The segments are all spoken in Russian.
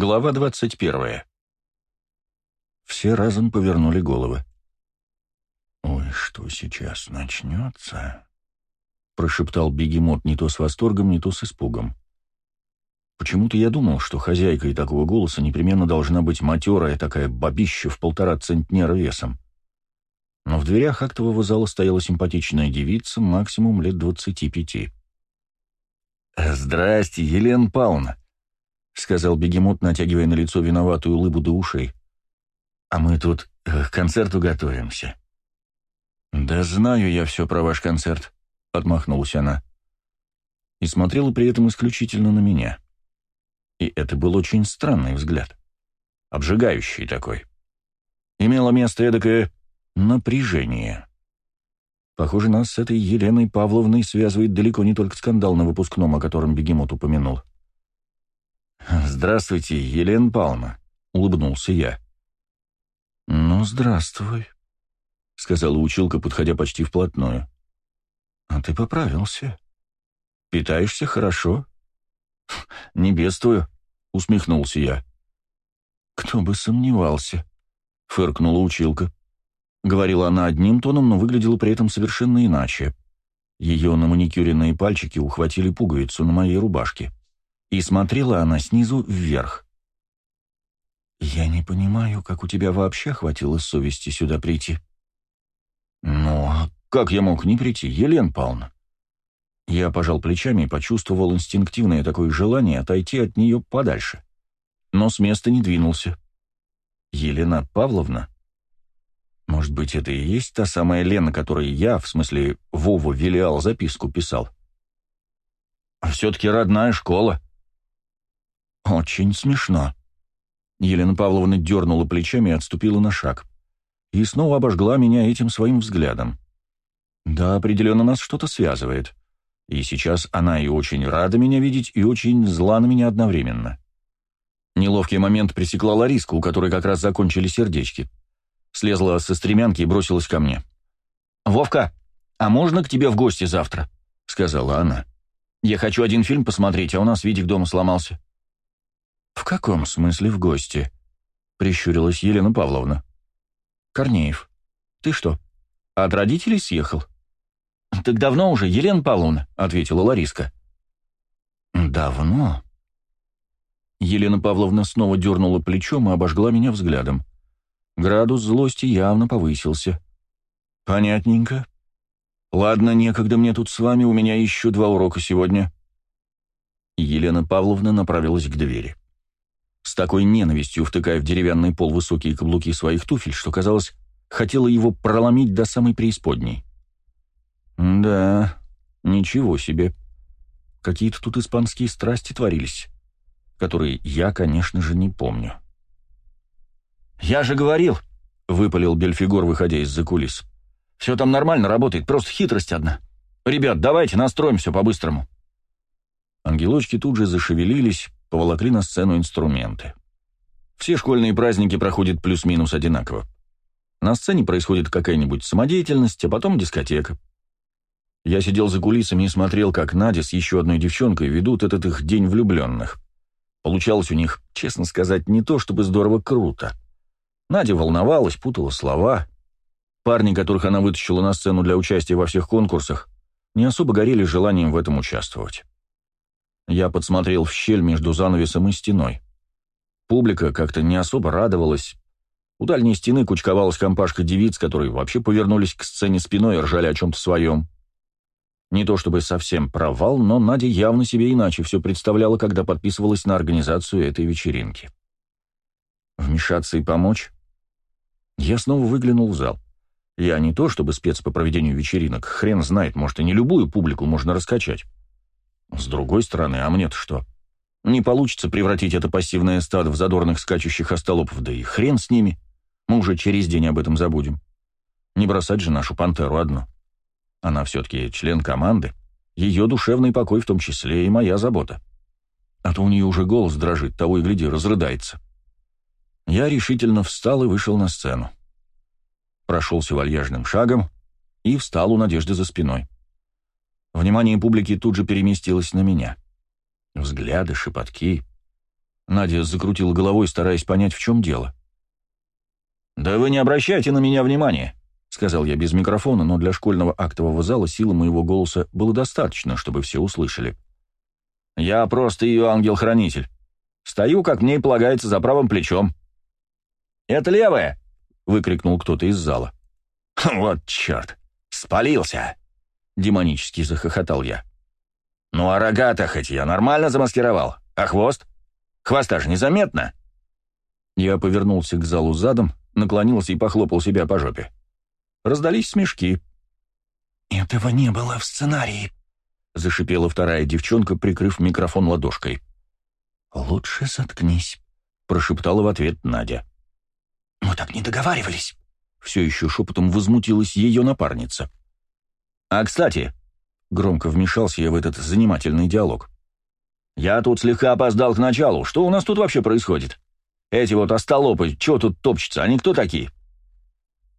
Глава 21. Все разом повернули головы. «Ой, что сейчас начнется?» Прошептал бегемот не то с восторгом, не то с испугом. Почему-то я думал, что хозяйкой такого голоса непременно должна быть матерая такая бабища в полтора центнера весом. Но в дверях актового зала стояла симпатичная девица, максимум лет двадцати пяти. «Здрасте, Елена Павловна», — сказал бегемот, натягивая на лицо виноватую улыбу до ушей. «А мы тут э, к концерту готовимся». «Да знаю я все про ваш концерт», — отмахнулась она. И смотрела при этом исключительно на меня. И это был очень странный взгляд. Обжигающий такой. Имело место эдакое напряжение. Похоже, нас с этой Еленой Павловной связывает далеко не только скандал на выпускном, о котором Бегемот упомянул. «Здравствуйте, Елена Павловна», — улыбнулся я. «Ну, здравствуй», — сказала училка, подходя почти вплотную. «А ты поправился. Питаешься хорошо?» «Не бедствую», — усмехнулся я. «Кто бы сомневался», — фыркнула училка. Говорила она одним тоном, но выглядела при этом совершенно иначе. Ее на маникюренные пальчики ухватили пуговицу на моей рубашке. И смотрела она снизу вверх. «Я не понимаю, как у тебя вообще хватило совести сюда прийти». «Ну, а как я мог не прийти, Елена Павловна?» Я пожал плечами и почувствовал инстинктивное такое желание отойти от нее подальше. Но с места не двинулся. «Елена Павловна?» Может быть, это и есть та самая Лена, которой я, в смысле Вова Велиал, записку писал? Все-таки родная школа. Очень смешно. Елена Павловна дернула плечами и отступила на шаг. И снова обожгла меня этим своим взглядом. Да, определенно нас что-то связывает. И сейчас она и очень рада меня видеть, и очень зла на меня одновременно. Неловкий момент пресекла Лариска, у которой как раз закончили сердечки слезла со стремянки и бросилась ко мне. «Вовка, а можно к тебе в гости завтра?» — сказала она. «Я хочу один фильм посмотреть, а у нас Витик дома сломался». «В каком смысле в гости?» — прищурилась Елена Павловна. «Корнеев, ты что, от родителей съехал?» «Так давно уже, Елена Павловна», — ответила Лариска. «Давно?» Елена Павловна снова дернула плечом и обожгла меня взглядом. Градус злости явно повысился. «Понятненько. Ладно, некогда мне тут с вами, у меня еще два урока сегодня». Елена Павловна направилась к двери. Такой ненавистью втыкая в деревянный пол высокие каблуки своих туфель, что, казалось, хотела его проломить до самой преисподней. «Да, ничего себе. Какие-то тут испанские страсти творились, которые я, конечно же, не помню». «Я же говорил», — выпалил Бельфигор, выходя из-за кулис. «Все там нормально работает, просто хитрость одна. Ребят, давайте настроим все по-быстрому». Ангелочки тут же зашевелились, поволокли на сцену инструменты. Все школьные праздники проходят плюс-минус одинаково. На сцене происходит какая-нибудь самодеятельность, а потом дискотека. Я сидел за кулисами и смотрел, как Надя с еще одной девчонкой ведут этот их день влюбленных. Получалось у них, честно сказать, не то чтобы здорово круто. Надя волновалась, путала слова. Парни, которых она вытащила на сцену для участия во всех конкурсах, не особо горели желанием в этом участвовать. Я подсмотрел в щель между занавесом и стеной. Публика как-то не особо радовалась. У дальней стены кучковалась компашка девиц, которые вообще повернулись к сцене спиной и ржали о чем-то своем. Не то чтобы совсем провал, но Надя явно себе иначе все представляла, когда подписывалась на организацию этой вечеринки. Вмешаться и помочь? Я снова выглянул в зал. Я не то чтобы спец по проведению вечеринок, хрен знает, может, и не любую публику можно раскачать. С другой стороны, а мне-то что? Не получится превратить это пассивное стадо в задорных скачущих остолопов, да и хрен с ними. Мы уже через день об этом забудем. Не бросать же нашу пантеру одну. Она все-таки член команды. Ее душевный покой в том числе и моя забота. А то у нее уже голос дрожит, того и гляди, разрыдается. Я решительно встал и вышел на сцену. Прошелся вальяжным шагом и встал у Надежды за спиной. Внимание публики тут же переместилось на меня. Взгляды, шепотки. Надя закрутила головой, стараясь понять, в чем дело. «Да вы не обращайте на меня внимания», — сказал я без микрофона, но для школьного актового зала силы моего голоса было достаточно, чтобы все услышали. «Я просто ее ангел-хранитель. Стою, как мне и полагается, за правым плечом». «Это левое!» — выкрикнул кто-то из зала. «Вот черт! Спалился!» — демонически захохотал я. «Ну а рога-то хоть я нормально замаскировал. А хвост? Хвоста же незаметно!» Я повернулся к залу задом, наклонился и похлопал себя по жопе. Раздались смешки. «Этого не было в сценарии», — зашипела вторая девчонка, прикрыв микрофон ладошкой. «Лучше заткнись», — прошептала в ответ Надя. «Мы так не договаривались», — все еще шепотом возмутилась ее напарница. «А, кстати», — громко вмешался я в этот занимательный диалог, «я тут слегка опоздал к началу. Что у нас тут вообще происходит? Эти вот остолопы, что тут топчутся, они кто такие?»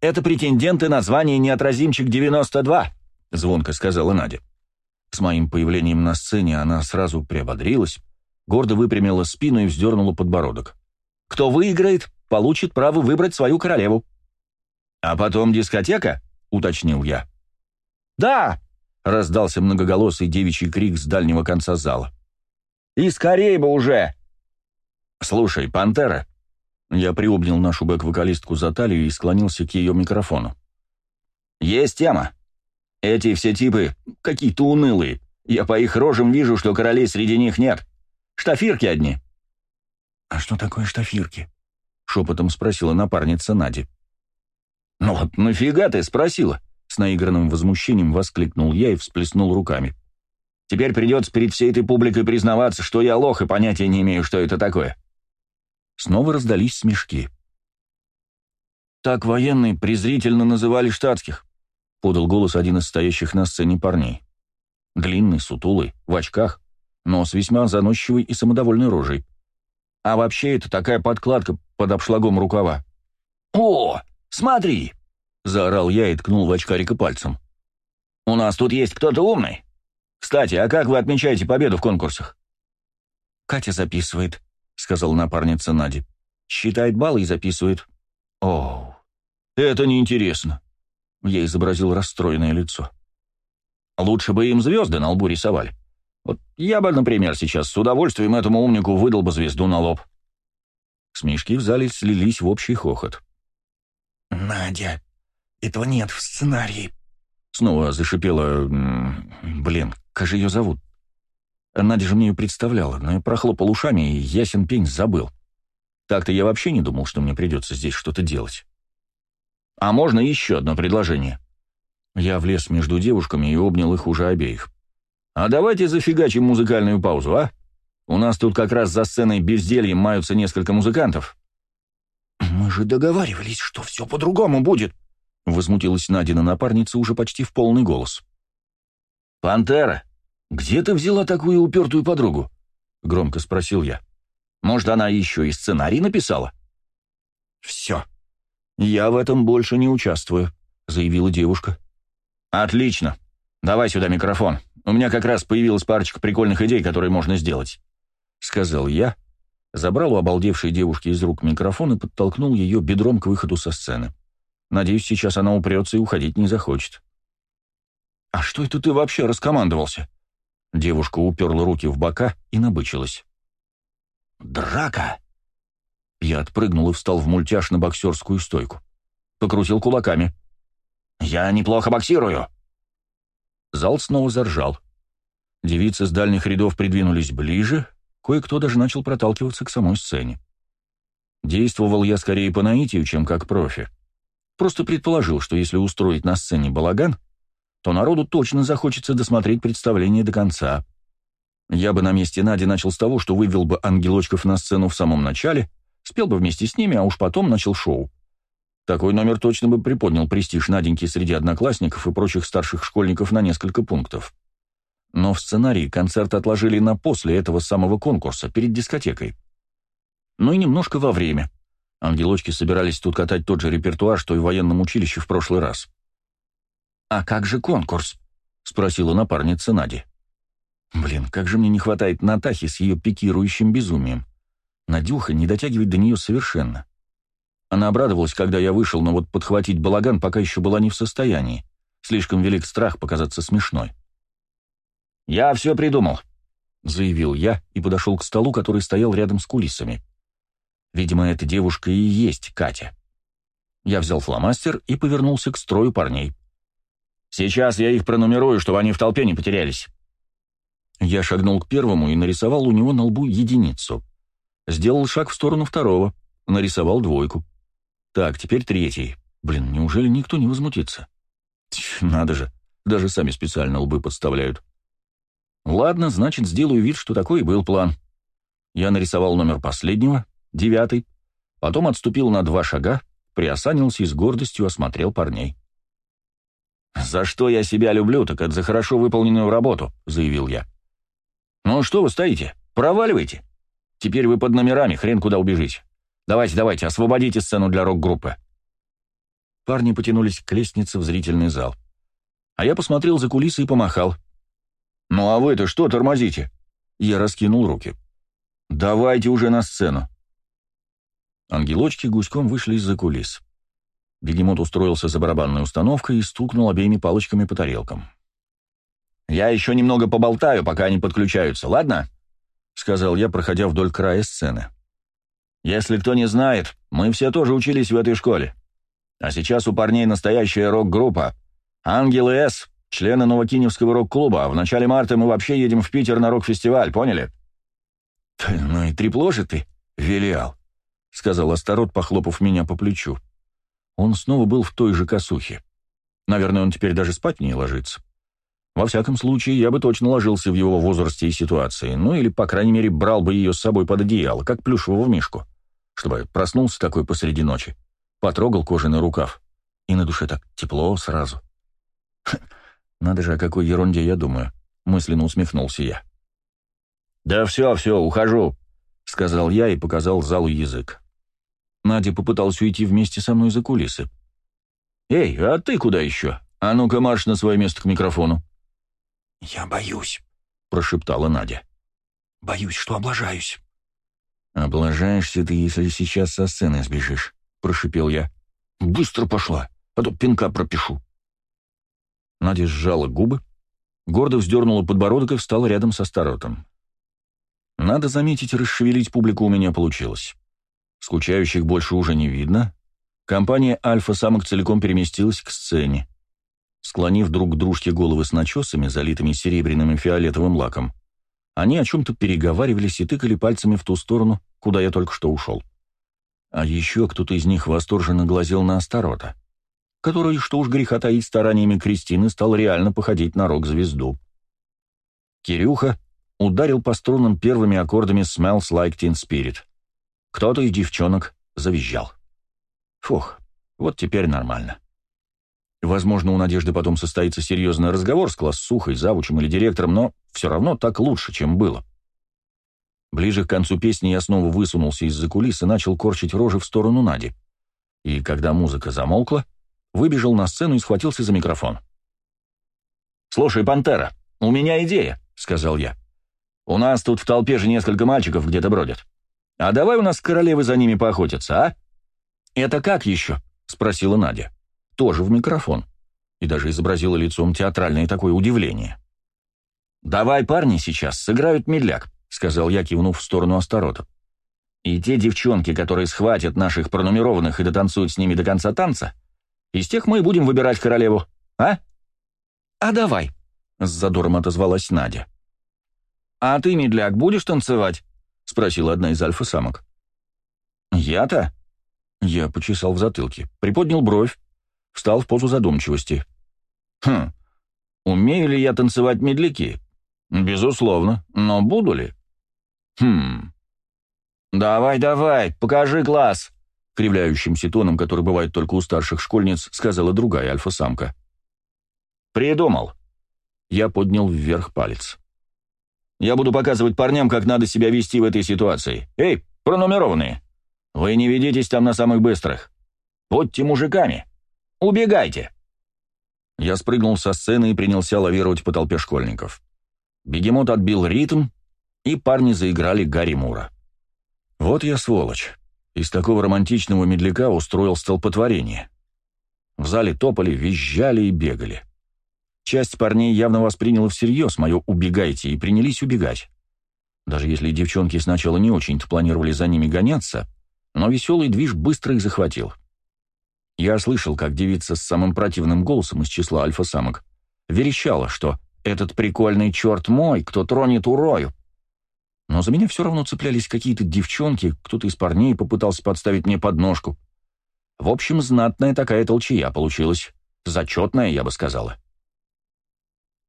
«Это претенденты на звание «Неотразимчик-92», — звонко сказала Надя. С моим появлением на сцене она сразу приободрилась, гордо выпрямила спину и вздернула подбородок. «Кто выиграет, получит право выбрать свою королеву». «А потом дискотека?» — уточнил я. «Да!» — раздался многоголосый девичий крик с дальнего конца зала. «И скорее бы уже!» «Слушай, Пантера!» Я приобнял нашу бэк-вокалистку за талию и склонился к ее микрофону. «Есть тема. Эти все типы какие-то унылые. Я по их рожам вижу, что королей среди них нет. Штафирки одни». «А что такое штафирки?» — шепотом спросила напарница Нади. «Ну вот нафига ты спросила?» — с наигранным возмущением воскликнул я и всплеснул руками. «Теперь придется перед всей этой публикой признаваться, что я лох и понятия не имею, что это такое». Снова раздались смешки. «Так военные презрительно называли штатских», — подал голос один из стоящих на сцене парней. Длинный, сутулый, в очках, но с весьма заносчивой и самодовольной рожей. А вообще это такая подкладка под обшлагом рукава. «О, смотри!» — заорал я и ткнул в очкарика пальцем. «У нас тут есть кто-то умный. Кстати, а как вы отмечаете победу в конкурсах?» «Катя записывает», — сказала напарница Нади. «Считает баллы и записывает». «О, это неинтересно», — я изобразил расстроенное лицо. «Лучше бы им звезды на лбу рисовали. Вот я бы, например, сейчас с удовольствием этому умнику выдал бы звезду на лоб». Смешки в зале слились в общий хохот. «Надя, этого нет в сценарии», — снова зашипела... Блин, как же ее зовут? Надя же мне ее представляла, но я прохлопал ушами, и ясен пень забыл. Так-то я вообще не думал, что мне придется здесь что-то делать. А можно еще одно предложение? Я влез между девушками и обнял их уже обеих. А давайте зафигачим музыкальную паузу, а? У нас тут как раз за сценой бездельем маются несколько музыкантов. «Мы же договаривались, что все по-другому будет», — возмутилась Надина напарница уже почти в полный голос. «Пантера, где ты взяла такую упертую подругу?» — громко спросил я. «Может, она еще и сценарий написала?» «Все. Я в этом больше не участвую», — заявила девушка. «Отлично. Давай сюда микрофон. У меня как раз появилась парочка прикольных идей, которые можно сделать», — сказал я, забрал у обалдевшей девушки из рук микрофон и подтолкнул ее бедром к выходу со сцены. Надеюсь, сейчас она упрется и уходить не захочет. «А что это ты вообще раскомандовался?» Девушка уперла руки в бока и набычилась. «Драка!» Я отпрыгнул и встал в мультяж на боксерскую стойку. Покрутил кулаками. «Я неплохо боксирую!» Зал снова заржал. Девицы с дальних рядов придвинулись ближе, кое-кто даже начал проталкиваться к самой сцене. Действовал я скорее по наитию, чем как профи. Просто предположил, что если устроить на сцене балаган, то народу точно захочется досмотреть представление до конца. Я бы на месте Нади начал с того, что вывел бы ангелочков на сцену в самом начале, спел бы вместе с ними, а уж потом начал шоу. Такой номер точно бы приподнял престиж Наденьки среди одноклассников и прочих старших школьников на несколько пунктов. Но в сценарии концерт отложили на после этого самого конкурса, перед дискотекой. Ну и немножко во время. Ангелочки собирались тут катать тот же репертуар, что и в военном училище в прошлый раз. «А как же конкурс?» — спросила напарница Нади. «Блин, как же мне не хватает Натахи с ее пикирующим безумием. Надюха не дотягивает до нее совершенно. Она обрадовалась, когда я вышел, но вот подхватить балаган пока еще была не в состоянии. Слишком велик страх показаться смешной. «Я все придумал», — заявил я и подошел к столу, который стоял рядом с кулисами. Видимо, эта девушка и есть Катя. Я взял фломастер и повернулся к строю парней. «Сейчас я их пронумерую, чтобы они в толпе не потерялись». Я шагнул к первому и нарисовал у него на лбу единицу. Сделал шаг в сторону второго, нарисовал двойку. Так, теперь третий. Блин, неужели никто не возмутится? Тьф, надо же, даже сами специально лбы подставляют. Ладно, значит, сделаю вид, что такой и был план. Я нарисовал номер последнего, девятый, потом отступил на два шага, приосанился и с гордостью осмотрел парней. «За что я себя люблю, так это за хорошо выполненную работу», — заявил я. «Ну что вы стоите? Проваливайте. Теперь вы под номерами, хрен куда убежите. Давайте, давайте, освободите сцену для рок-группы». Парни потянулись к лестнице в зрительный зал. А я посмотрел за кулисы и помахал. «Ну а вы-то что тормозите?» Я раскинул руки. «Давайте уже на сцену». Ангелочки гуськом вышли из-за кулис. Бегемот устроился за барабанной установкой и стукнул обеими палочками по тарелкам. «Я еще немного поболтаю, пока они подключаются, ладно?» — сказал я, проходя вдоль края сцены. «Если кто не знает, мы все тоже учились в этой школе. А сейчас у парней настоящая рок-группа. Ангелы С, члены Новокиневского рок-клуба, а в начале марта мы вообще едем в Питер на рок-фестиваль, поняли?» «Ну и трепло же ты, Велиал», — сказал Астарот, похлопав меня по плечу. Он снова был в той же косухе. Наверное, он теперь даже спать не ложится. Во всяком случае, я бы точно ложился в его возрасте и ситуации, ну или, по крайней мере, брал бы ее с собой под одеяло, как плюшевого мишку, чтобы проснулся такой посреди ночи, потрогал кожаный рукав, и на душе так тепло сразу. надо же, о какой ерунде я думаю, мысленно усмехнулся я. «Да все, все, ухожу», — сказал я и показал залу язык. Надя попыталась уйти вместе со мной за кулисы. «Эй, а ты куда еще? А ну-ка марш на свое место к микрофону». «Я боюсь», — прошептала Надя. «Боюсь, что облажаюсь». «Облажаешься ты, если сейчас со сцены сбежишь», — прошипел я. «Быстро пошла, а то пинка пропишу». Надя сжала губы, гордо вздернула подбородок и встала рядом со старотом. Надо заметить, расшевелить публику у меня получилось. Скучающих больше уже не видно. Компания «Альфа-самок» целиком переместилась к сцене. Склонив друг к дружке головы с начесами, залитыми серебряным и фиолетовым лаком, они о чем-то переговаривались и тыкали пальцами в ту сторону, куда я только что ушел. А еще кто-то из них восторженно глазел на Астарота, который, что уж греха таить стараниями Кристины, стал реально походить на рок-звезду. Кирюха ударил по струнам первыми аккордами «Smells Like Teen Spirit». Кто-то из девчонок завизжал. Фух, вот теперь нормально. Возможно, у Надежды потом состоится серьезный разговор с классухой, завучем или директором, но все равно так лучше, чем было. Ближе к концу песни я снова высунулся из-за кулис и начал корчить рожи в сторону Нади. И когда музыка замолкла, выбежал на сцену и схватился за микрофон. «Слушай, Пантера, у меня идея», — сказал я. «У нас тут в толпе же несколько мальчиков где-то бродят. А давай у нас королевы за ними поохотятся, а?» «Это как еще?» — спросила Надя тоже в микрофон, и даже изобразила лицом театральное такое удивление. «Давай парни сейчас сыграют медляк», — сказал я, кивнув в сторону Астарота. «И те девчонки, которые схватят наших пронумерованных и дотанцуют с ними до конца танца, из тех мы и будем выбирать королеву, а?» «А давай», — с задором отозвалась Надя. «А ты, медляк, будешь танцевать?» — спросила одна из альфа-самок. «Я-то?» Я почесал в затылке, приподнял бровь, встал в позу задумчивости. «Хм, умею ли я танцевать медляки? Безусловно, но буду ли? Хм. Давай, давай, покажи класс!» Кривляющимся тоном, который бывает только у старших школьниц, сказала другая альфа-самка. «Придумал!» Я поднял вверх палец. «Я буду показывать парням, как надо себя вести в этой ситуации. Эй, пронумерованные! Вы не ведитесь там на самых быстрых. Будьте мужиками!» Убегайте!» Я спрыгнул со сцены и принялся лавировать по толпе школьников. Бегемот отбил ритм, и парни заиграли Гарри Мура. Вот я сволочь. Из такого романтичного медляка устроил столпотворение. В зале топали, визжали и бегали. Часть парней явно восприняла всерьез мое «убегайте» и принялись убегать. Даже если девчонки сначала не очень-то планировали за ними гоняться, но веселый движ быстро их захватил. Я слышал, как девица с самым противным голосом из числа альфа-самок верещала, что «этот прикольный черт мой, кто тронет урою». Но за меня все равно цеплялись какие-то девчонки, кто-то из парней попытался подставить мне подножку. В общем, знатная такая толчая получилась. Зачетная, я бы сказала.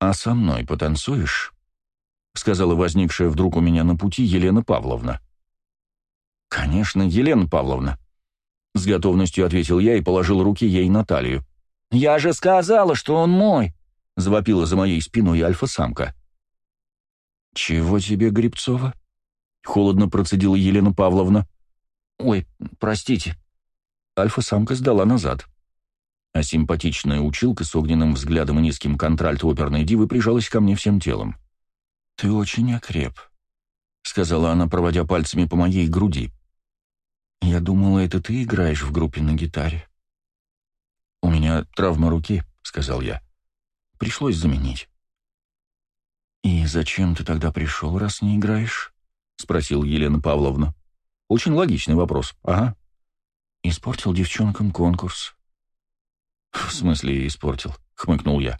«А со мной потанцуешь?» — сказала возникшая вдруг у меня на пути Елена Павловна. «Конечно, Елена Павловна», — с готовностью ответил я и положил руки ей на талию. «Я же сказала, что он мой!» — завопила за моей спиной альфа-самка. «Чего тебе, Грибцова?» — холодно процедила Елена Павловна. «Ой, простите». Альфа-самка сдала назад. А симпатичная училка с огненным взглядом и низким контральт оперной дивы прижалась ко мне всем телом. «Ты очень окреп», — сказала она, проводя пальцами по моей груди. «Я думала, это ты играешь в группе на гитаре». «У меня травма руки», — сказал я. «Пришлось заменить». «И зачем ты тогда пришел, раз не играешь?» — спросила Елена Павловна. «Очень логичный вопрос. Ага». «Испортил девчонкам конкурс». «В смысле испортил?» — хмыкнул я.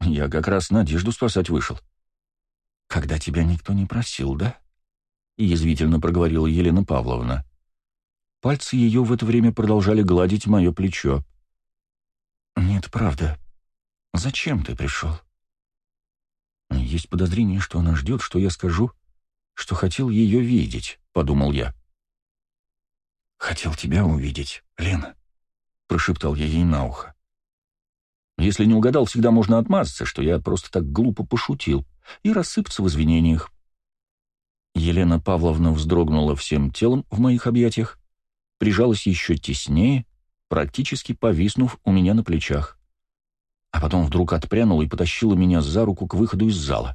«Я как раз надежду спасать вышел». «Когда тебя никто не просил, да?» — язвительно проговорила Елена Павловна. Пальцы ее в это время продолжали гладить мое плечо. «Нет, правда. Зачем ты пришел?» «Есть подозрение, что она ждет, что я скажу, что хотел ее видеть», — подумал я. «Хотел тебя увидеть, Лена», — прошептал я ей на ухо. Если не угадал, всегда можно отмазаться, что я просто так глупо пошутил, и рассыпаться в извинениях. Елена Павловна вздрогнула всем телом в моих объятиях, прижалась еще теснее, практически повиснув у меня на плечах а потом вдруг отпрянула и потащила меня за руку к выходу из зала.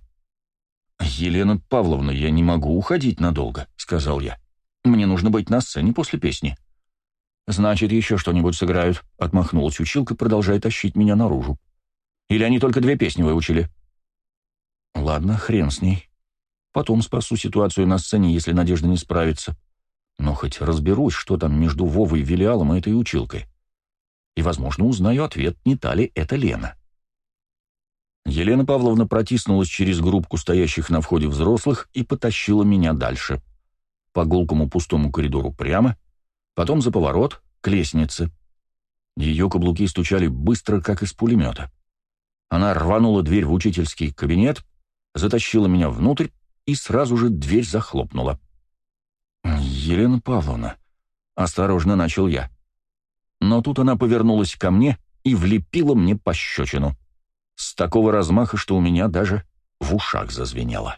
«Елена Павловна, я не могу уходить надолго», — сказал я. «Мне нужно быть на сцене после песни». «Значит, еще что-нибудь сыграют», — отмахнулась училка, продолжая тащить меня наружу. «Или они только две песни выучили?» «Ладно, хрен с ней. Потом спасу ситуацию на сцене, если Надежда не справится. Но хоть разберусь, что там между Вовой, Велиалом и этой училкой и, возможно, узнаю ответ, не та ли это Лена. Елена Павловна протиснулась через группку стоящих на входе взрослых и потащила меня дальше. По гулкому пустому коридору прямо, потом за поворот, к лестнице. Ее каблуки стучали быстро, как из пулемета. Она рванула дверь в учительский кабинет, затащила меня внутрь и сразу же дверь захлопнула. «Елена Павловна», — осторожно начал я, — но тут она повернулась ко мне и влепила мне пощечину. С такого размаха, что у меня даже в ушах зазвенело.